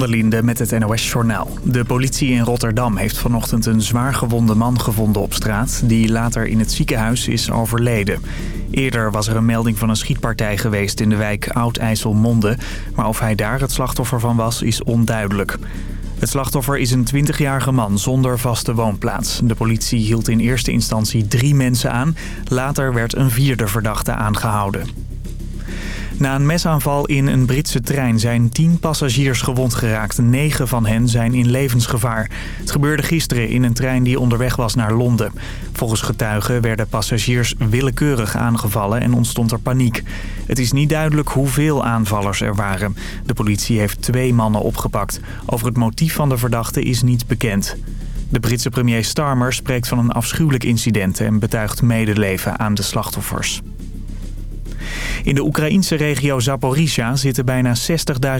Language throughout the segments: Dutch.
van met het NOS-journaal. De politie in Rotterdam heeft vanochtend een zwaar gewonde man gevonden op straat... die later in het ziekenhuis is overleden. Eerder was er een melding van een schietpartij geweest in de wijk Oud-IJsselmonde... maar of hij daar het slachtoffer van was, is onduidelijk. Het slachtoffer is een 20-jarige man zonder vaste woonplaats. De politie hield in eerste instantie drie mensen aan. Later werd een vierde verdachte aangehouden. Na een mesaanval in een Britse trein zijn tien passagiers gewond geraakt. Negen van hen zijn in levensgevaar. Het gebeurde gisteren in een trein die onderweg was naar Londen. Volgens getuigen werden passagiers willekeurig aangevallen en ontstond er paniek. Het is niet duidelijk hoeveel aanvallers er waren. De politie heeft twee mannen opgepakt. Over het motief van de verdachte is niets bekend. De Britse premier Starmer spreekt van een afschuwelijk incident... en betuigt medeleven aan de slachtoffers. In de Oekraïnse regio Zaporizhia zitten bijna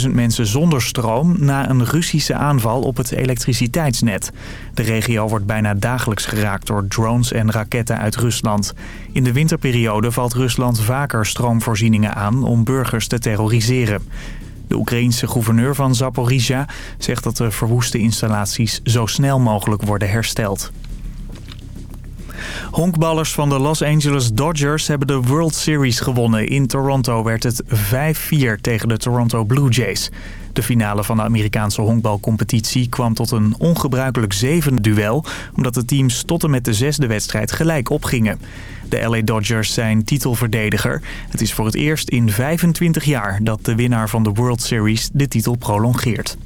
60.000 mensen zonder stroom... na een Russische aanval op het elektriciteitsnet. De regio wordt bijna dagelijks geraakt door drones en raketten uit Rusland. In de winterperiode valt Rusland vaker stroomvoorzieningen aan om burgers te terroriseren. De Oekraïense gouverneur van Zaporizhia zegt dat de verwoeste installaties zo snel mogelijk worden hersteld. Honkballers van de Los Angeles Dodgers hebben de World Series gewonnen. In Toronto werd het 5-4 tegen de Toronto Blue Jays. De finale van de Amerikaanse honkbalcompetitie kwam tot een ongebruikelijk zevende duel... omdat de teams tot en met de zesde wedstrijd gelijk opgingen. De LA Dodgers zijn titelverdediger. Het is voor het eerst in 25 jaar dat de winnaar van de World Series de titel prolongeert.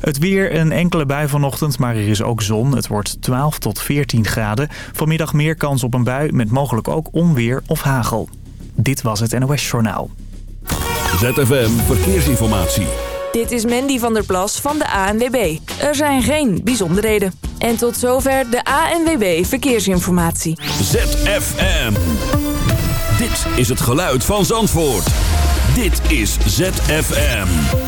Het weer een enkele bui vanochtend, maar er is ook zon. Het wordt 12 tot 14 graden. Vanmiddag meer kans op een bui met mogelijk ook onweer of hagel. Dit was het NOS Journaal. ZFM Verkeersinformatie. Dit is Mandy van der Plas van de ANWB. Er zijn geen bijzonderheden. En tot zover de ANWB Verkeersinformatie. ZFM. Dit is het geluid van Zandvoort. Dit is ZFM.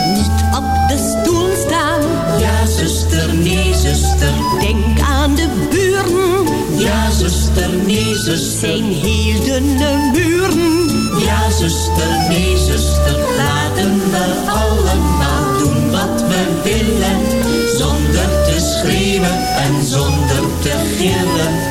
Zuster. Denk aan de buren. Ja, zuster, nee, zuster. Zijn heel dunne muren. Ja, zuster, nee, zuster. Laten we allemaal doen wat we willen. Zonder te schreeuwen en zonder te gillen.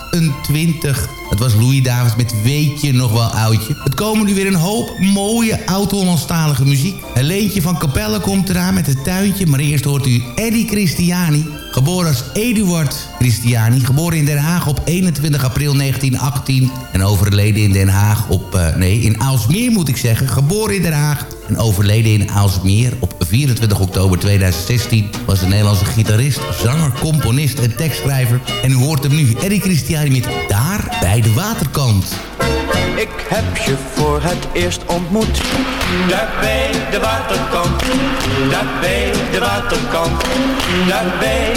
1928. Het was Louis Davids met Weet je nog wel oudje. Het komen nu weer een hoop mooie oud-Hollandstalige muziek. Een leentje van Capelle komt eraan met het tuintje. Maar eerst hoort u Eddie Christiani. Geboren als Eduard Christiani. Geboren in Den Haag op 21 april 1918. En overleden in Den Haag op... Uh, nee, in Aalsmeer moet ik zeggen. Geboren in Den Haag en overleden in Aalsmeer op 24 oktober 2016... was de Nederlandse gitarist, zanger, componist en tekstschrijver. En u hoort hem nu, Eddie Christiani met Daar bij de waterkant. Ik heb je voor het eerst ontmoet. Daar bij de waterkant. Daar bij de waterkant. Daar bij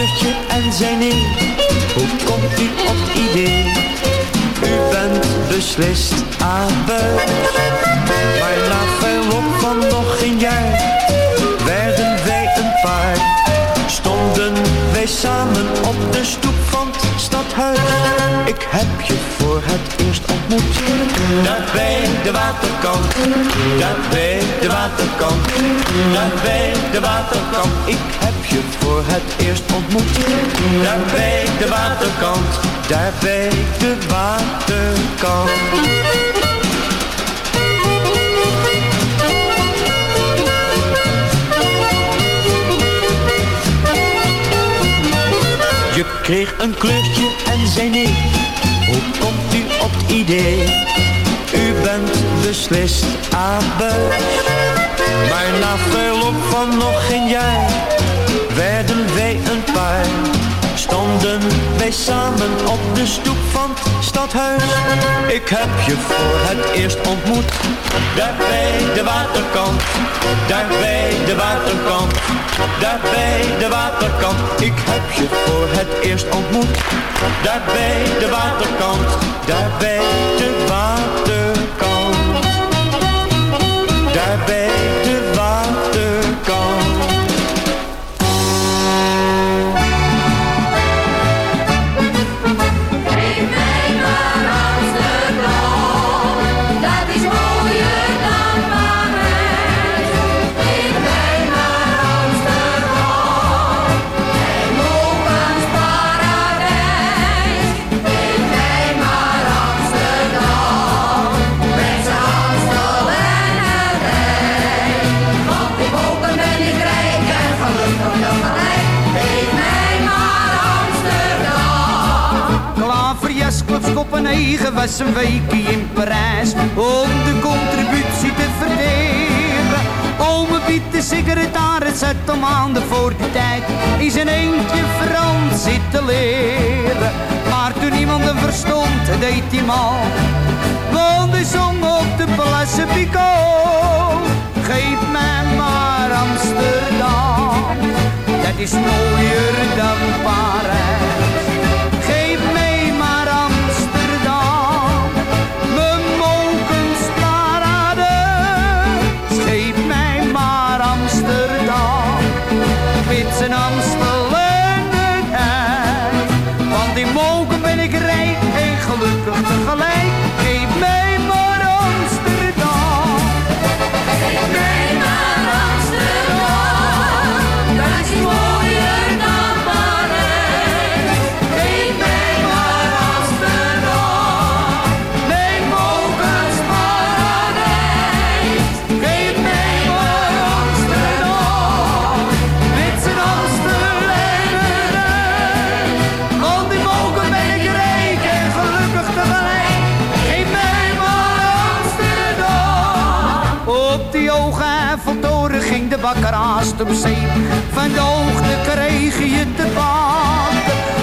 en zei nee, hoe komt u op idee? U bent beslist abuis, maar na verloop van nog geen jaar werden wij een paar. Stonden wij samen op de stoep van het stadhuis. Ik heb je het eerst ontmoet. Daar bij de waterkant. Daar bij de waterkant. Daar bij de waterkant. Ik heb je voor het eerst ontmoet. Daar bij de waterkant. Daar bij de waterkant. Je kreeg een kleurtje en zei nee. Hoe komt u op het idee? U bent beslist abuis. Maar na verloop van nog geen jaar werden wij een paar. stonden samen op de stoep van het stadhuis. Ik heb je voor het eerst ontmoet, daar bij de waterkant. Daar bij de waterkant, daar bij de waterkant. Ik heb je voor het eerst ontmoet, daar bij de waterkant. Daar bij de waterkant. Daar bij Eigen was een weekje in Parijs om de contributie te verdelen. Ome Piet de secretaris zat de maanden voor die tijd is een eentje Frans zitten leren. Maar toen niemand hem verstond, deed hij mal. Want hij zong op de Place Pico. geef mij maar Amsterdam. Dat is mooier dan Parijs op zee. Van de hoogte kreeg je te.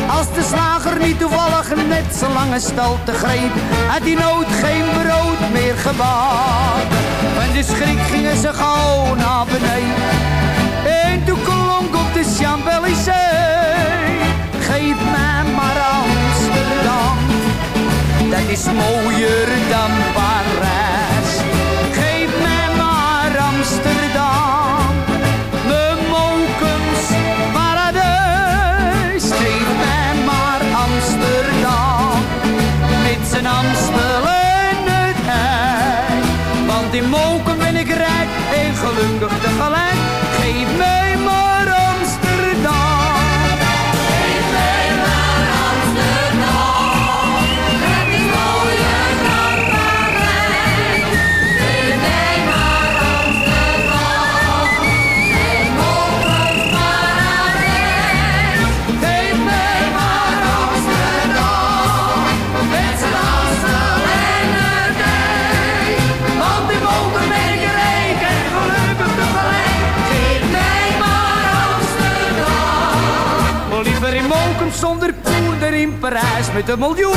Als de slager niet toevallig net zo lange te greep, had hij nooit geen brood meer gebakken. Van de schrik gingen ze gauw naar beneden. En toen klonk op de Champs-Élysées. Geef mij maar Amsterdam, dat is mooier dan Parijs. En gelukkig Parijs met een miljoen.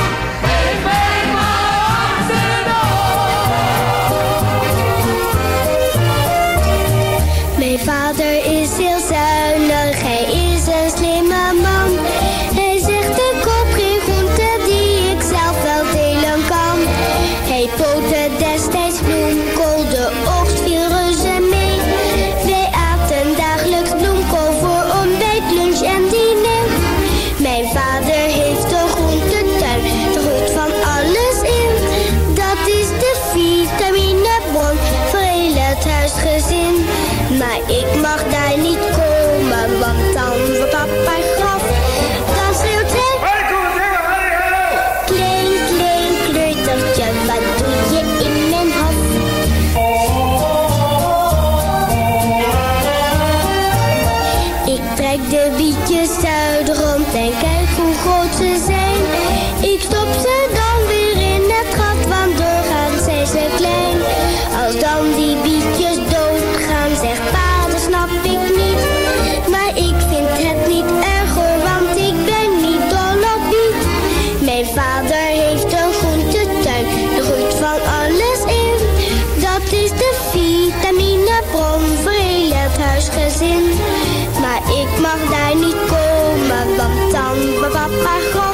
Huisgezin. Maar ik mag daar niet komen, want dan wordt papa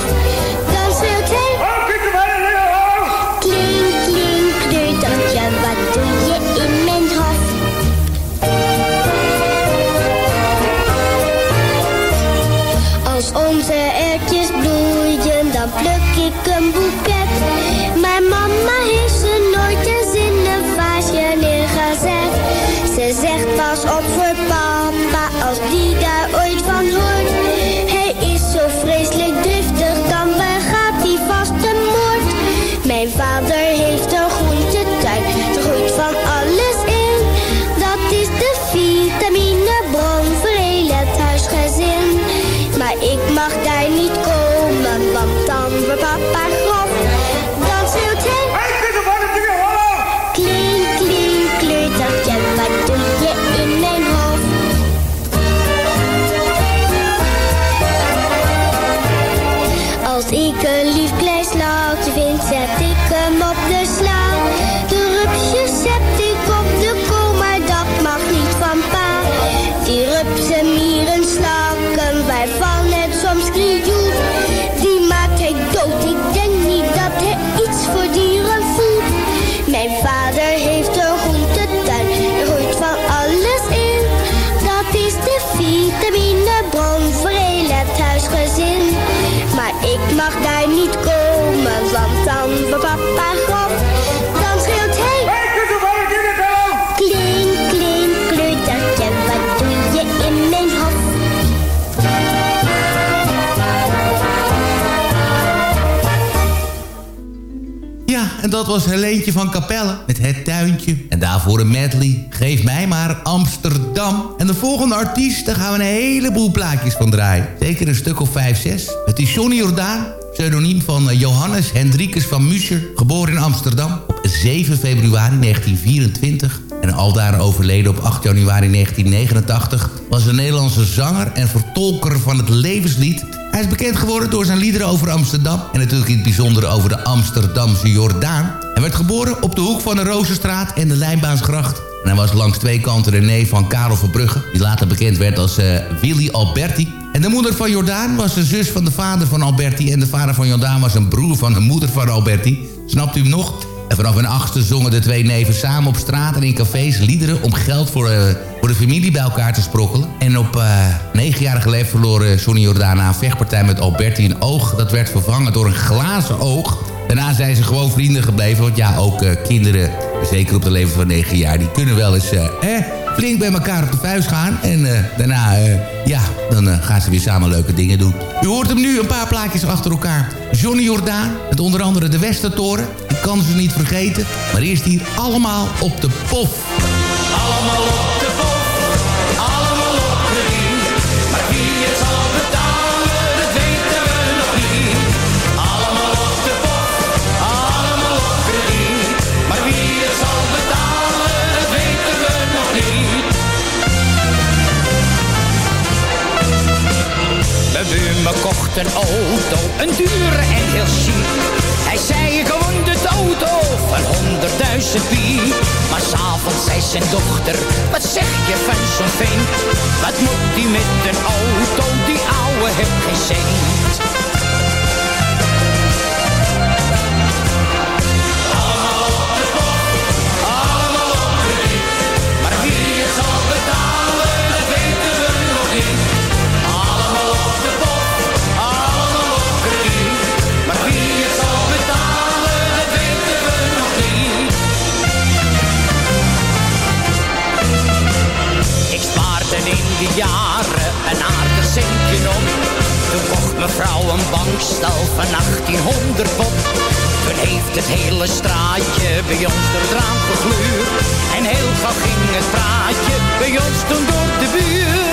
en dat was Helentje van Capelle met Het Tuintje. En daarvoor een medley. Geef mij maar Amsterdam. En de volgende artiest, daar gaan we een heleboel plaatjes van draaien. Zeker een stuk of vijf, zes. Het is Johnny Jordaan. Pseudoniem van eh, Johannes Hendrikus van Muscher. Geboren in Amsterdam op 7 februari 1924. En aldaar overleden op 8 januari 1989... was een Nederlandse zanger en vertolker van het levenslied... Hij is bekend geworden door zijn liederen over Amsterdam... en natuurlijk in het bijzonder over de Amsterdamse Jordaan. Hij werd geboren op de hoek van de Rozenstraat en de Lijnbaansgracht. En hij was langs twee kanten de neef van Karel Verbrugge... die later bekend werd als uh, Willy Alberti. En de moeder van Jordaan was de zus van de vader van Alberti... en de vader van Jordaan was een broer van de moeder van Alberti. Snapt u hem nog? En vanaf hun achtste zongen de twee neven samen op straat en in cafés liederen... om geld voor, uh, voor de familie bij elkaar te sprokkelen. En op uh, negenjarige leeftijd verloren Sonny Jordaan na een vechtpartij met Alberti een oog. Dat werd vervangen door een glazen oog. Daarna zijn ze gewoon vrienden gebleven. Want ja, ook kinderen, zeker op de leeftijd van negen jaar... die kunnen wel eens eh, flink bij elkaar op de vuist gaan. En daarna, ja, dan gaan ze weer samen leuke dingen doen. U hoort hem nu een paar plaatjes achter elkaar. Johnny Jordaan, met onder andere de Westertoren. Ik kan ze niet vergeten. Maar eerst hier allemaal op de pof. Allemaal op een auto, een dure en heel chic. Hij zei ik won de auto van honderdduizend piek. Maar s'avonds zei zijn dochter, wat zeg je van zo'n vent? Wat moet die met een auto, die ouwe heeft geen cent. Bankstal van 1800 pop. Toen heeft het hele straatje bij ons door het raam gegluurd. En heel gauw ging het praatje bij ons toen door de buurt.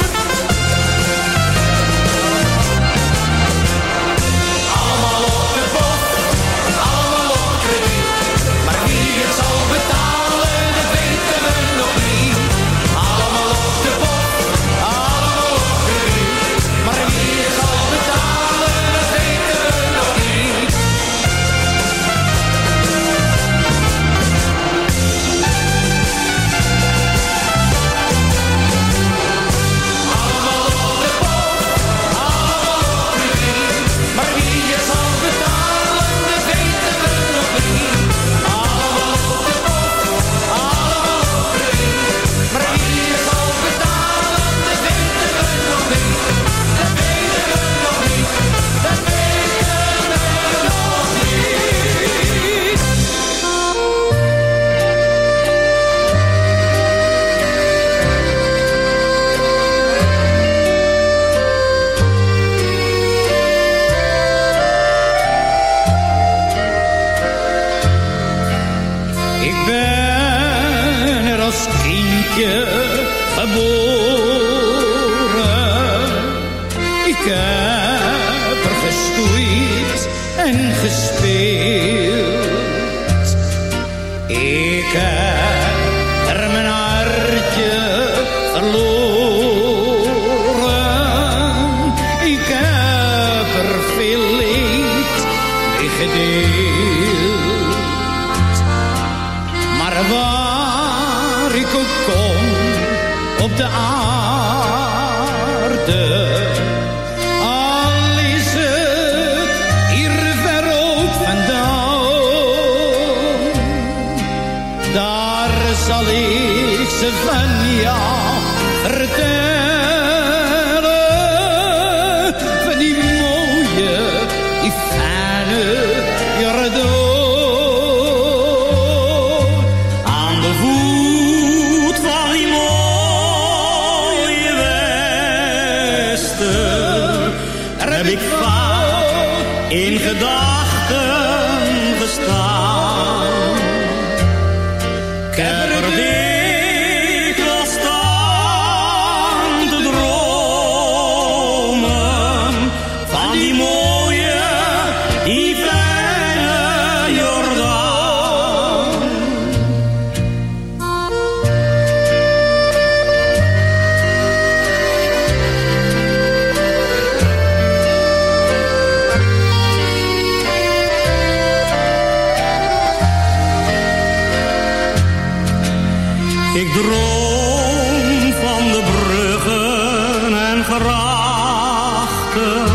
droom van de bruggen en grachten,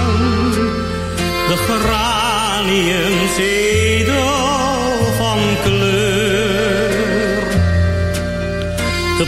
de granienzedel van kleur. De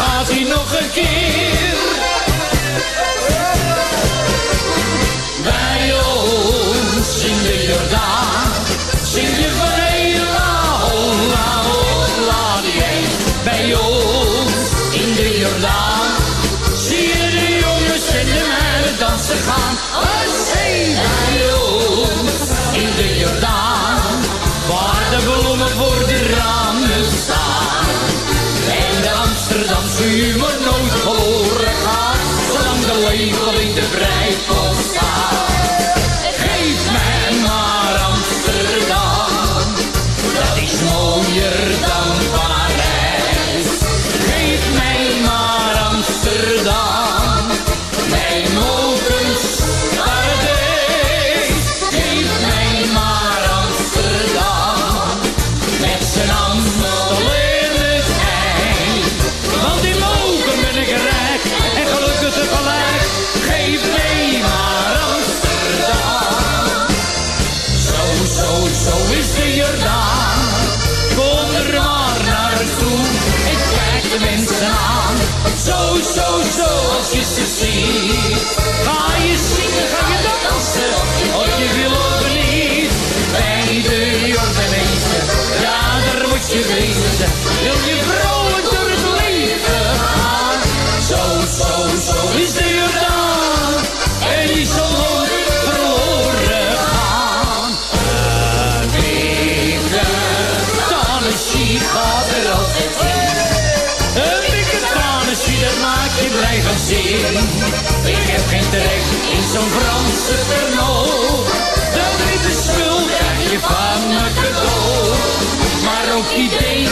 Gaat hij nog een keer?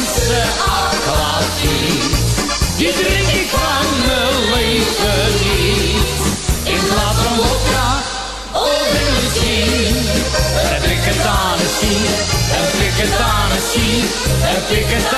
Deense aquavit, die drink ik van mijn leven niet. In plaats van vodka of Hennessy, heb ik het aan het zien. Heb ik het aan het zien, heb ik het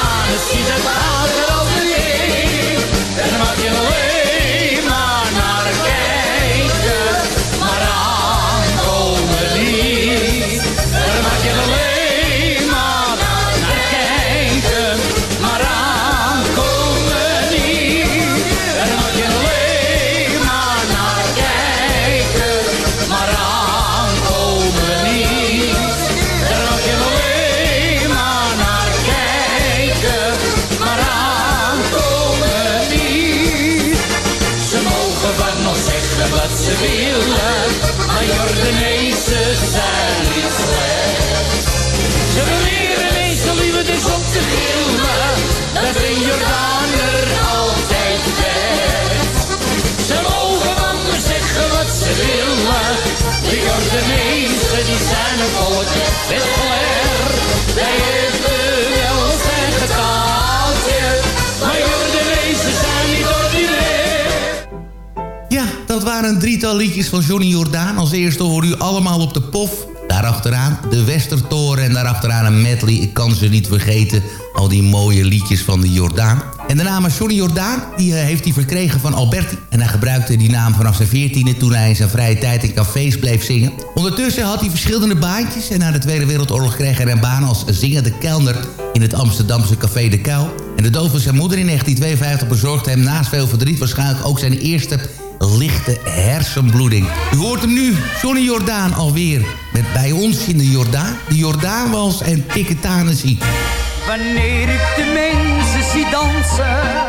drietal liedjes van Johnny Jordaan. Als eerste hoor u allemaal op de pof. Daarachteraan de Westertoren en daarachteraan een medley. Ik kan ze niet vergeten, al die mooie liedjes van de Jordaan. En de naam Johnny Jordaan die, eh, heeft hij verkregen van Alberti. En hij gebruikte die naam vanaf zijn veertiende... toen hij in zijn vrije tijd in cafés bleef zingen. Ondertussen had hij verschillende baantjes... en na de Tweede Wereldoorlog kreeg hij een baan als zingende kelner... in het Amsterdamse Café De Kuil. En de dood van zijn moeder in 1952 bezorgde hem naast veel verdriet... waarschijnlijk ook zijn eerste lichte hersenbloeding. U hoort hem nu, Johnny Jordaan alweer. Met bij ons in de Jordaan, de Jordaanwals en Piketanessie. Wanneer ik de mensen zie dansen,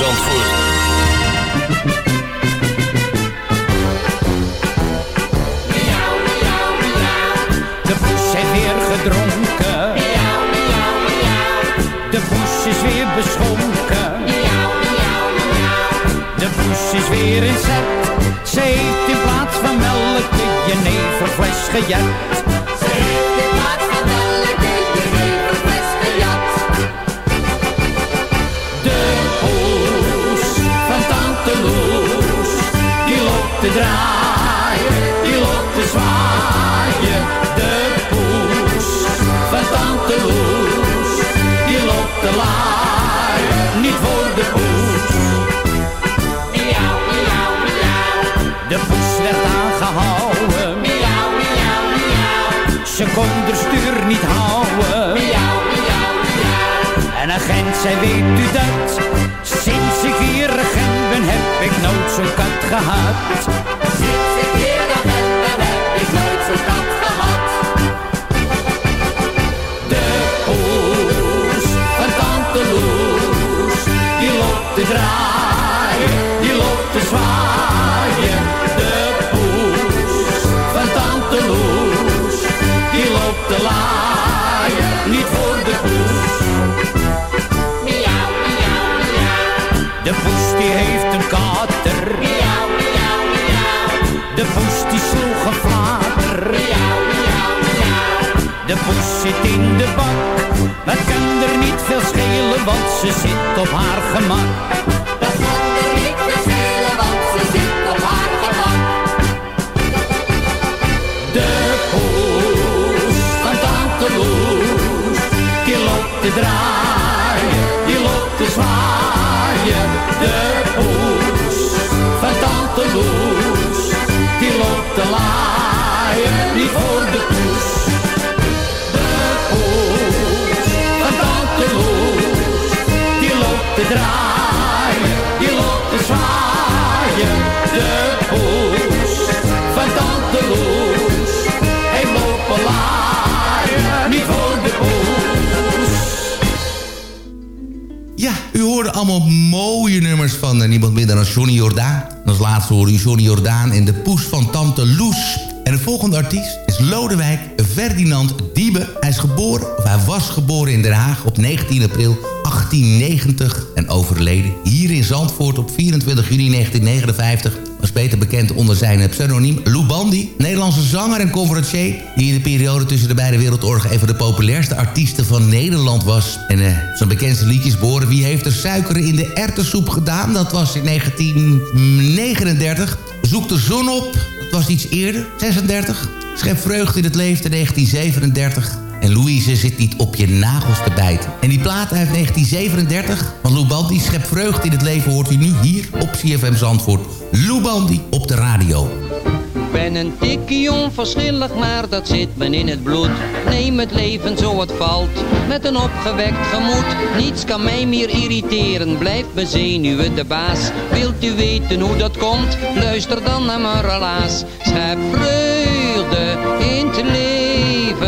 De poes heeft weer gedronken. De poes is weer beschonken. De poes is weer in zet. Ze heeft in plaats van melk de jeneverfles gejet. Kon de stuur niet houden. Miauw, miauw, miauw. En agent zei, weet u dat? Sinds ik hier agent ben, heb ik nooit zo'n kat gehad. Sinds ik hier agent ben, heb ik nooit zo'n kat gehad. De poes van tante Loes, die loopt te draaien, die loopt te zwaaien. Te laaien, niet voor de poes. Miauw, miauw, miauw. De poes die heeft een kater. Miauw, miauw, miauw. De poes die sloeg een flater. Miauw, miauw, miauw. De poes zit in de bak. Het kan er niet veel schelen, want ze zit op haar gemak. Draaien, die loopt te. Allemaal mooie nummers van eh, niemand minder dan Johnny Jordaan. En als laatste hoorde u Johnny Jordaan en de poes van Tante Loes. En de volgende artiest is Lodewijk Ferdinand Diebe. Hij is geboren, of hij was geboren in Den Haag op 19 april 1890 en overleden hier in Zandvoort op 24 juni 1959 beter bekend onder zijn pseudoniem Lou Bandy. Nederlandse zanger en conferencier die in de periode tussen de beide wereldoorlogen een van de populairste artiesten van Nederland was. En eh, zijn bekendste liedjes behoren Wie heeft er suiker in de ertessoep gedaan? Dat was in 1939. Zoek de zon op, dat was iets eerder, 36. Schep vreugde in het leven in 1937. En Louise zit niet op je nagels te bijten. En die plaat uit 1937 van Lou Bandy, Schep vreugde in het leven, hoort u nu hier op CFM Zandvoort. Lou Bandy op de radio. Ik ben een tikkie onverschillig, maar dat zit me in het bloed. Neem het leven zo het valt, met een opgewekt gemoed. Niets kan mij meer irriteren, blijf mijn zenuwen de baas. Wilt u weten hoe dat komt? Luister dan naar mijn relaas. Schep vreugde in het leven,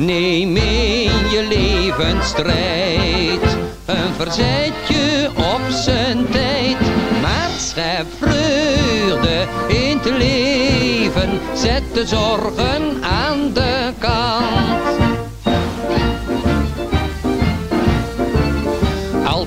Neem in je leven strijd, een verzetje op zijn tijd. Maar vreugde in het leven, zet de zorgen aan de kant.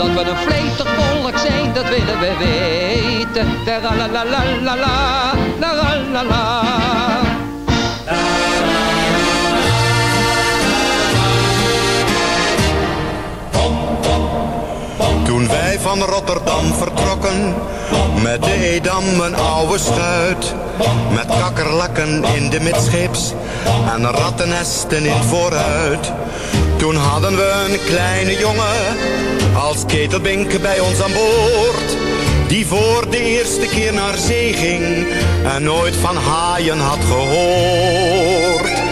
dat we een vleetig volk zijn, dat willen we weten. La la la la la la, la la la la. Toen wij van Rotterdam vertrokken, met de Edam een oude schuit. Met kakkerlakken in de midscheeps en rattennesten in vooruit. Toen hadden we een kleine jongen als ketelbink bij ons aan boord. Die voor de eerste keer naar zee ging en nooit van haaien had gehoord.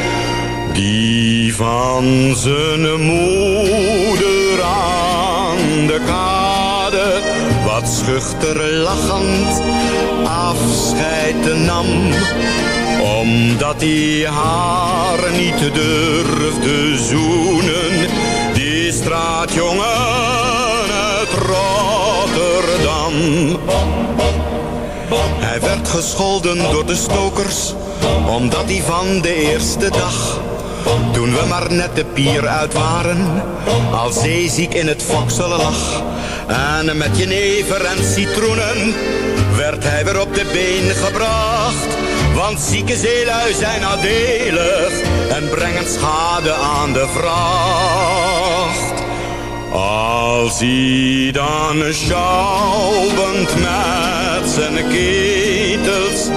Die van zijn moeder aan de kade wat schuchter lachend afscheid nam. Omdat hij haar niet durfde zoenen, die straatjongen uit Rotterdam. Hij werd gescholden door de stokers, omdat hij van de eerste dag toen we maar net de pier uit waren, al zeeziek in het fokselen lag. En met jenever en citroenen werd hij weer op de been gebracht. Want zieke zeelui zijn nadelig en brengen schade aan de vracht. Als hij dan schouwend met zijn ketels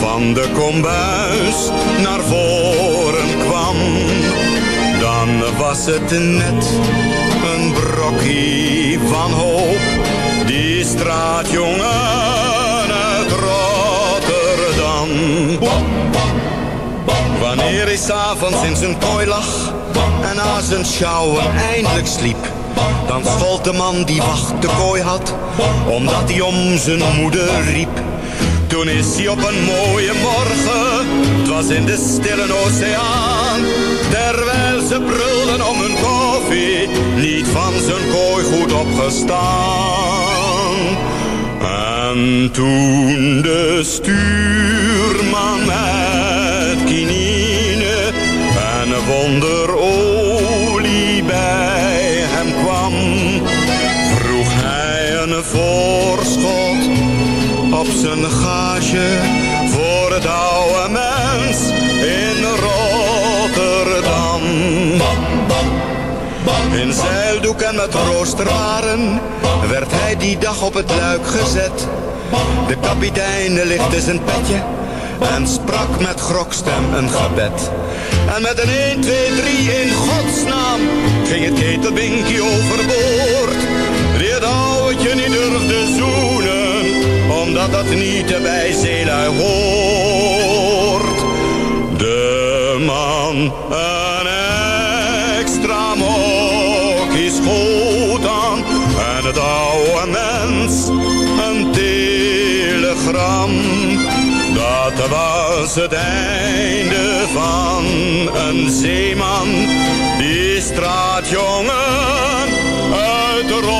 van de kombuis naar voren kwam, dan was het net een brokje van hoop. Die straatjongen Wanneer hij s'avonds in zijn kooi lag en na zijn sjouwen eindelijk sliep, dan schold de man die wacht de kooi had, omdat hij om zijn moeder riep. Toen is hij op een mooie morgen, het was in de stille oceaan. Terwijl ze brulden om hun koffie, niet van zijn kooi goed opgestaan. En toen de stuurman en wonderolie bij hem kwam, vroeg hij een voorschot op zijn gage voor het oude mens in Rotterdam. In zeildoek en met roosterwaren werd hij die dag op het luik gezet. De kapitein lichtte zijn petje en sprak met grokstem een gebed. En met een 1, 2, 3 in godsnaam ging het ketelbinkie overboord. Die het ouwtje niet durfde zoenen omdat dat niet bij zeelui hoort. De man was het einde van een zeeman, die straatjongen uit Rotterdam.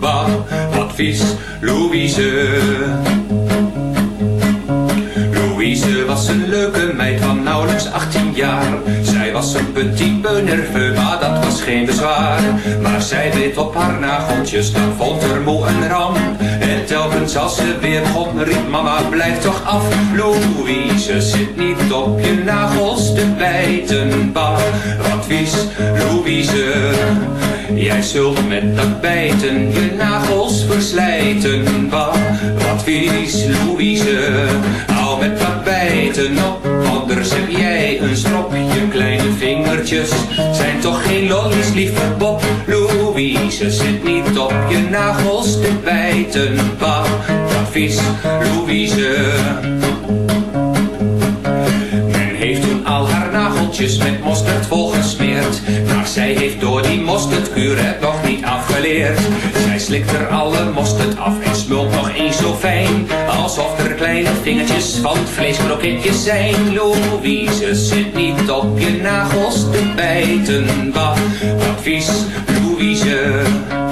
Bah, wat vies, Louise. Louise was een petit peu nerveux, maar dat was geen bezwaar. Maar zij beet op haar nageltjes, dan vond er moe een ramp. En telkens als ze weer begon, riep mama, blijf toch af. Louise, zit niet op je nagels te bijten. Bah, wat vies, Louise. Jij zult met dat bijten je nagels verslijten. Bah, wat vies, Louise. Dat anders heb jij een strop. Je kleine vingertjes zijn toch geen lollies, lieve Bob. Louise zit niet op je nagels te bijten. Bah, wat vies, Louise. Men heeft toen al haar nageltjes met mosterd volgesmeerd. Zij heeft door die mosterdkuur het nog niet afgeleerd. Zij slikt er alle mosterd af en smult nog eens zo fijn. Alsof er kleine vingertjes van vleeskroketjes zijn. Louise zit niet op je nagels te bijten. Wat vies, Louise.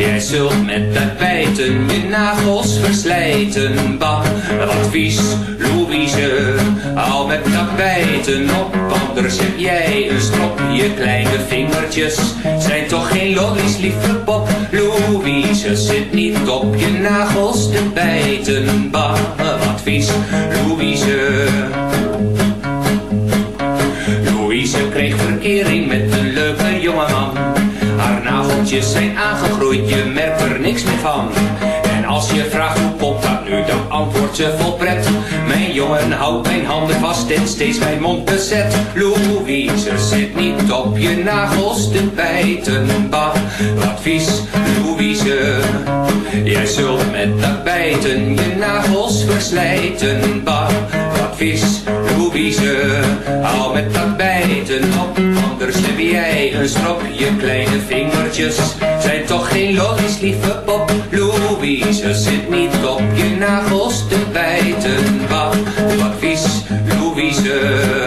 Jij zult met dat bijten je nagels verslijten. Bah, wat vies, Louise. Al met dat bijten op, anders heb jij een strop. Je kleine vingertjes zijn toch geen lollies, lieve pop. Louise zit niet op je nagels te bijten. Bah, wat vies, Louise. Van. En als je vraagt hoe komt dat nu, dan antwoordt ze vol pret. Mijn jongen houdt mijn handen vast en steeds mijn mond bezet. Louise zit niet op je nagels te bijten. Bah, wat vies, Louise. Jij zult met dat bijten je nagels verslijten. Bah, wat vies, Louise. Hou met dat bijten op, anders heb jij een strop. Je kleine vingertjes zijn toch geen lollies, lieve pop. Louise zit niet op je nagels te bijten. Bah, wat vies, Louise.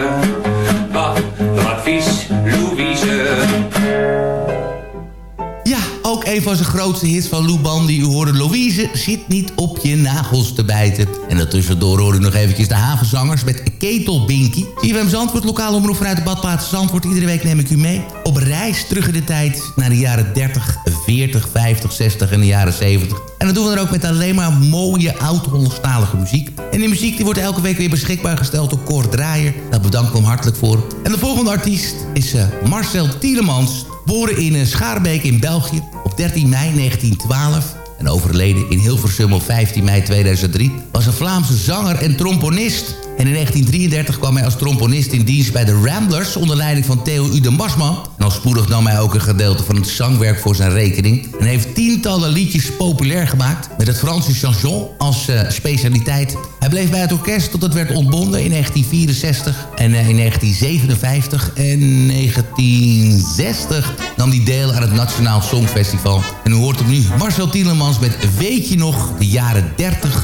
Een van zijn grootste hits van Lou Bandy. U hoorde Louise zit niet op je nagels te bijten. En daartussendoor hoorde u nog eventjes de havenzangers met Ketelbinky. CFM Zandvoort, lokaal omroep vanuit de badplaats Zandvoort. Iedere week neem ik u mee op reis terug in de tijd naar de jaren 30, 40, 50, 60 en de jaren 70. En dat doen we dan ook met alleen maar mooie oud-Hollandstalige muziek. En die muziek die wordt elke week weer beschikbaar gesteld door Kort Draaier. Daar bedank ik hem hartelijk voor. En de volgende artiest is eh, Marcel Tielemans. Geboren in uh, Schaarbeek in België op 13 mei 1912 en overleden in Hilversum op 15 mei 2003... was een Vlaamse zanger en tromponist. En in 1933 kwam hij als tromponist in dienst bij de Ramblers... onder leiding van Theo Ude Marsman. En al spoedig nam hij ook een gedeelte van het zangwerk voor zijn rekening... en heeft tientallen liedjes populair gemaakt... met het Franse chanson als uh, specialiteit. Hij bleef bij het orkest tot het werd ontbonden in 1964 en uh, in 1957 en 1960 nam hij deel aan het Nationaal Songfestival. En u hoort hem nu, Marcel Tielemans met Weet je nog, de jaren 30,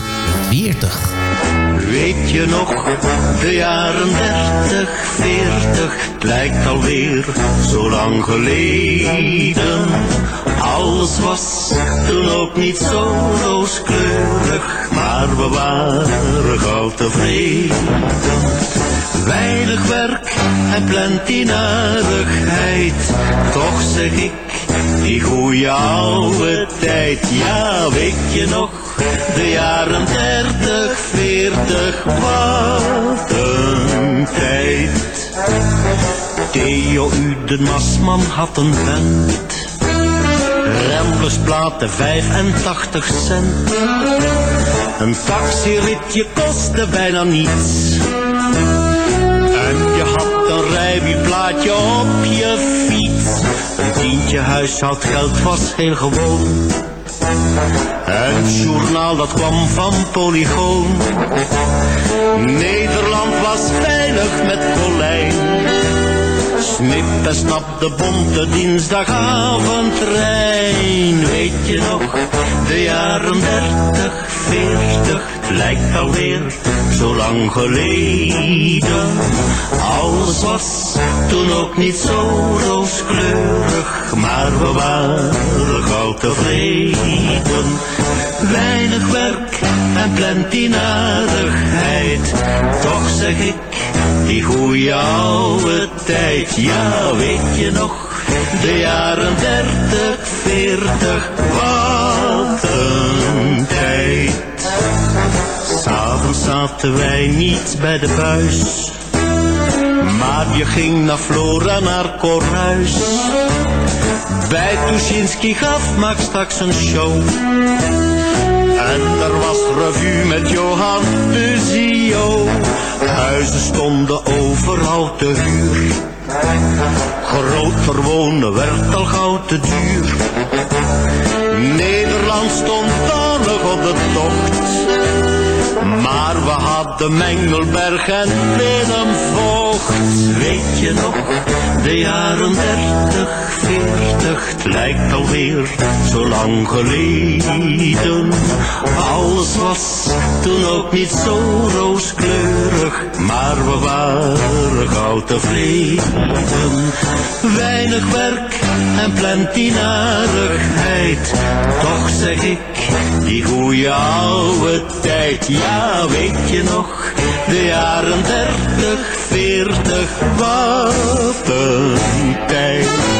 40. Weet je nog, de jaren 30, 40, het lijkt alweer zo lang geleden. Alles was toen ook niet zo rooskleurig, maar we waren gauw tevreden. Weinig werk en plenty narigheid, toch zeg ik, die goeie oude tijd. Ja, weet je nog, de jaren 30, 40, wat een tijd. Theo Uden Masman had een vent. Ramblers platen 85 cent. Een taxiritje kostte bijna niets. En je had een rijwielplaatje op je. Een tientje huishoudgeld was heel gewoon. Het journaal dat kwam van Polygoon. Nederland was veilig met Colijn. Snip en snap de bonte dinsdagavondtrein. Weet je nog, de jaren dertig, veertig, lijkt alweer zo lang geleden. Alles was toen ook niet zo rooskleurig, maar we waren gauw tevreden. Weinig werk en plenty narigheid, toch zeg ik, die goeie oude tijd. Ja, weet je nog, de jaren dertig, veertig, wat een tijd. S'avonds zaten wij niet bij de buis. Maar je ging naar Flora, naar Korhuis. Bij Tuschinski gaf Max straks een show. En er was revue met Johan de Zio. Huizen stonden overal te huur. Groter wonen werd al gauw te duur. Nederland stond dan nog op de tocht. Maar we hadden Mengelberg en Willem Voogd. Weet je nog, de jaren dertig, veertig, het lijkt alweer zo lang geleden. Alles was toen ook niet zo rooskleurig, maar we waren gauw tevreden. Weinig werk en plenty narigheid, toch zeg ik, die goeie oude tijd. Ja, weet je nog, de jaren dertig, veertig, wat een tijd.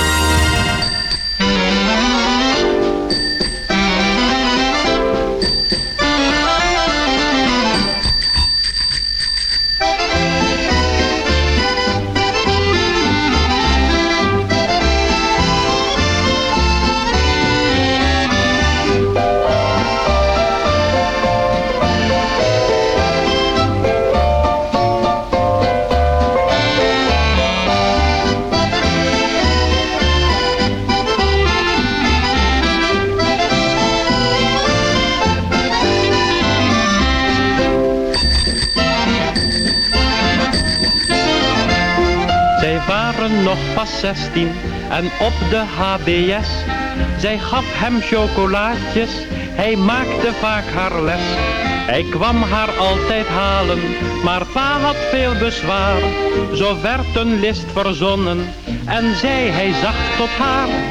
16 en op de HBS. Zij gaf hem chocolaatjes, hij maakte vaak haar les. Hij kwam haar altijd halen, maar pa had veel bezwaar. Zo werd een list verzonnen en zei hij zacht tot haar.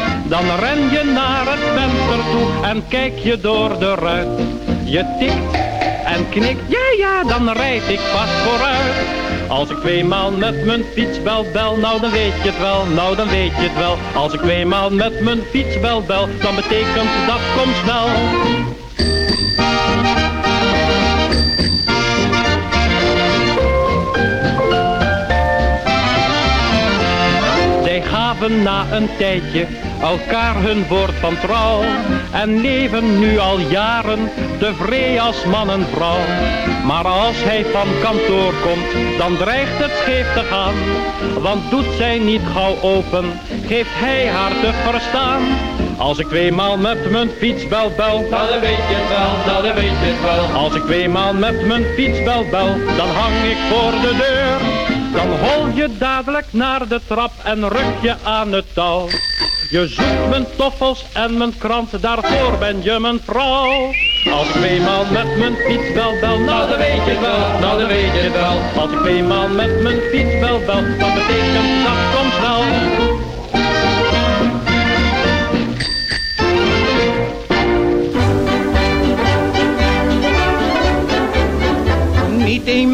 Dan ren je naar het venster toe en kijk je door de ruit. Je tikt en knikt, ja ja, dan rijd ik vast vooruit. Als ik tweemaal met mijn fietsbel bel, nou dan weet je het wel, nou dan weet je het wel. Als ik tweemaal met mijn fietsbel bel, dan betekent dat kom snel. Zij gaven na een tijdje elkaar hun woord van trouw en leven nu al jaren tevreden als man en vrouw. Maar als hij van kantoor komt, dan dreigt het scheef te gaan. Want doet zij niet gauw open, geeft hij haar te verstaan. Als ik tweemaal met mijn fietsbel bel, nou dan weet je het wel, dan weet je het wel. Als ik tweemaal met mijn fietsbel bel, dan hang ik voor de deur. Dan hol je dadelijk naar de trap en ruk je aan het touw. Je zoekt mijn toffels en mijn krant, daarvoor ben je mijn vrouw. Als ik tweemaal met mijn fietsbel bel, nou dan weet je het wel, nou dan weet je het wel. Als ik tweemaal met mijn fietsbel bel, dan betekent dat kom snel. Niet een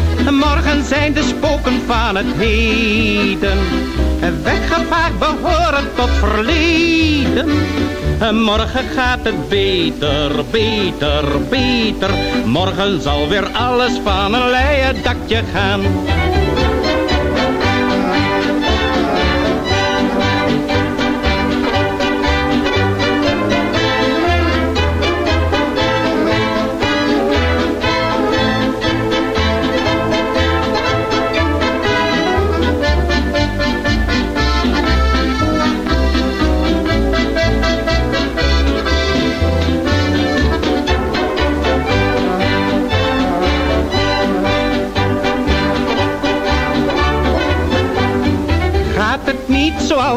Morgen zijn de spoken van het heden. Weggevaagd behoren tot verleden. Morgen gaat het beter, beter, beter. Morgen zal weer alles van een leien dakje gaan.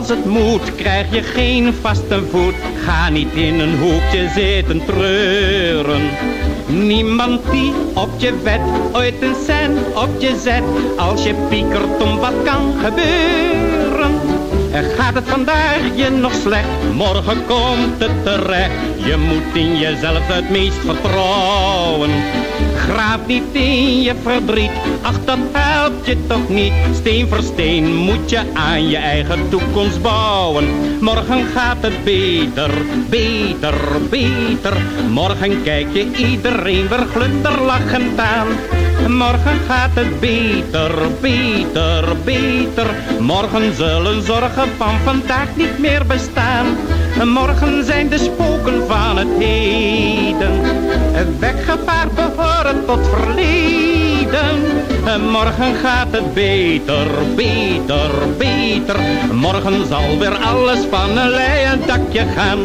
Zoals het moet, krijg je geen vaste voet. Ga niet in een hoekje zitten treuren. Niemand die op je wet ooit een cent op je zet. Als je piekert om wat kan gebeuren. En gaat het vandaag je nog slecht, morgen komt het terecht. Je moet in jezelf het meest vertrouwen. Graaf niet in je verdriet, ach dat helpt je toch niet. Steen voor steen moet je aan je eigen toekomst bouwen. Morgen gaat het beter, beter, beter. Morgen kijk je iedereen weer glunderlachend aan. Morgen gaat het beter, beter, beter. Morgen zullen zorgen van vandaag niet meer bestaan. Morgen zijn de spoken van het heden. Weggevaard behoren tot verleden. Morgen gaat het beter, beter, beter. Morgen zal weer alles van een leien dakje gaan.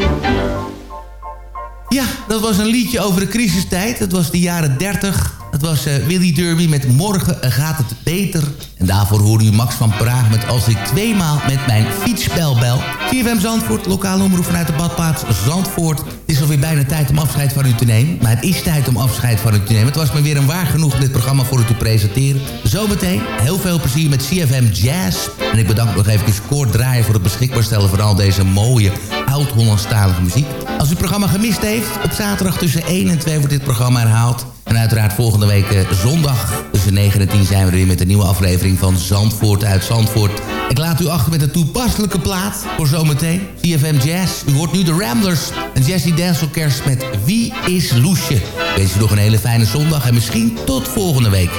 Ja, dat was een liedje over de crisistijd. Het was de jaren 30. Het was uh, Willy Derby met Morgen gaat het beter. En daarvoor hoorde u Max van Praag met Als ik tweemaal met mijn fietsbel bel. CFM Zandvoort, lokale omroep vanuit de badplaats Zandvoort. Het is alweer bijna tijd om afscheid van u te nemen. Maar het is tijd om afscheid van u te nemen. Het was me weer een waar genoeg dit programma voor u te presenteren. Zometeen heel veel plezier met CFM Jazz. En ik bedank nog even Kort Draaien voor het beschikbaar stellen van al deze mooie oud-Hollandstalige muziek. Als u het programma gemist heeft, op zaterdag tussen 1 en 2 wordt dit programma herhaald. En uiteraard volgende week eh, zondag Tussen 9 en 10 zijn we er weer met een nieuwe aflevering van Zandvoort uit Zandvoort. Ik laat u achter met een toepasselijke plaat voor zometeen. CFM Jazz. U hoort nu de Ramblers en Jesse Denselkers met Wie is Loesje. Ik wens u nog een hele fijne zondag en misschien tot volgende week.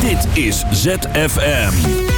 Dit is ZFM.